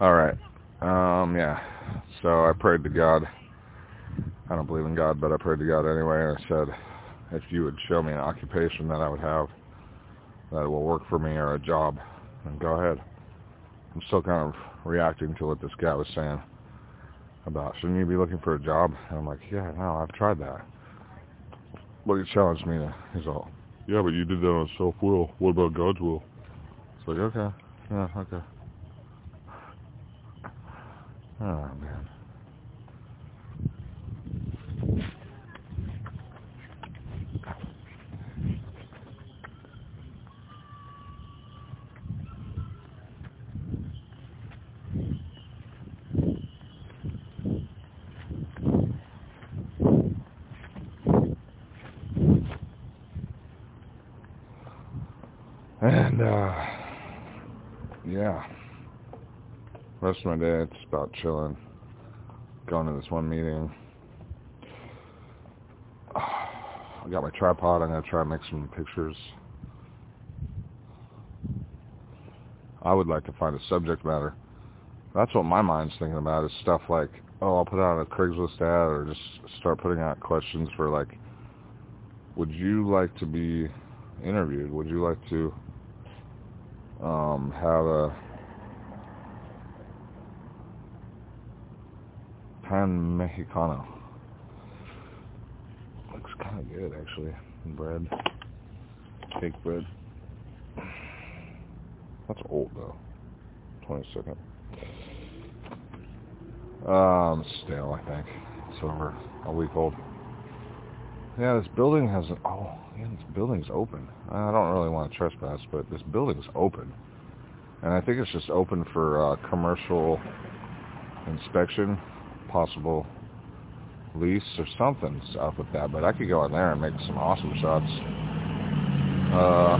All right. Um, yeah. So I prayed to God. I don't believe in God, but I prayed to God anyway, and I said, if you would show me an occupation that I would have that will work for me or a job, then go ahead. I'm still kind of reacting to what this guy was saying about, shouldn't you be looking for a job? And I'm like, yeah, no, I've tried that. But he challenged me to, he's all, yeah, but you did that on self-will. What about God's will? It's like, okay, yeah, okay. Oh, man. And, uh, yeah. Rest of my day, it's about chilling. Going to this one meeting. I got my tripod. I'm to try and make some pictures. I would like to find a subject matter. That's what my mind's thinking about is stuff like, oh, I'll put out a Craigslist ad or just start putting out questions for like, would you like to be interviewed? Would you like to um, have a pan mexicano. Looks kind of good, actually. Bread. Cake bread. That's old, though. 22nd. Um, stale, I think. It's over a week old. Yeah, this building has... Oh, yeah, this building's open. I don't really want to trespass, but this building's open. And I think it's just open for uh, commercial inspection, possible lease or something up with that. But I could go in there and make some awesome shots. Uh,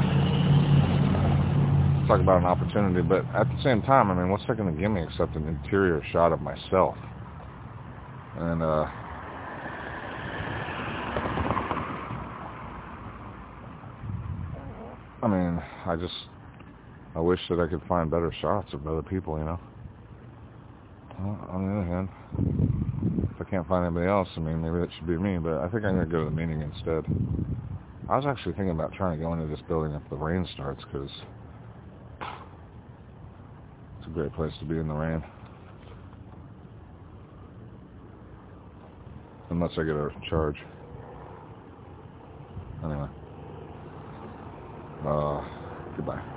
talk about an opportunity, but at the same time, I mean, what's that going to give me except an interior shot of myself? And uh, I mean, I just, I wish that I could find better shots of other people, you know on the other hand, if I can't find anybody else, I mean, maybe that should be me, but I think I'm going to go to the meeting instead. I was actually thinking about trying to go into this building if the rain starts, because it's a great place to be in the rain. Unless I get a charge. Anyway. Uh, goodbye.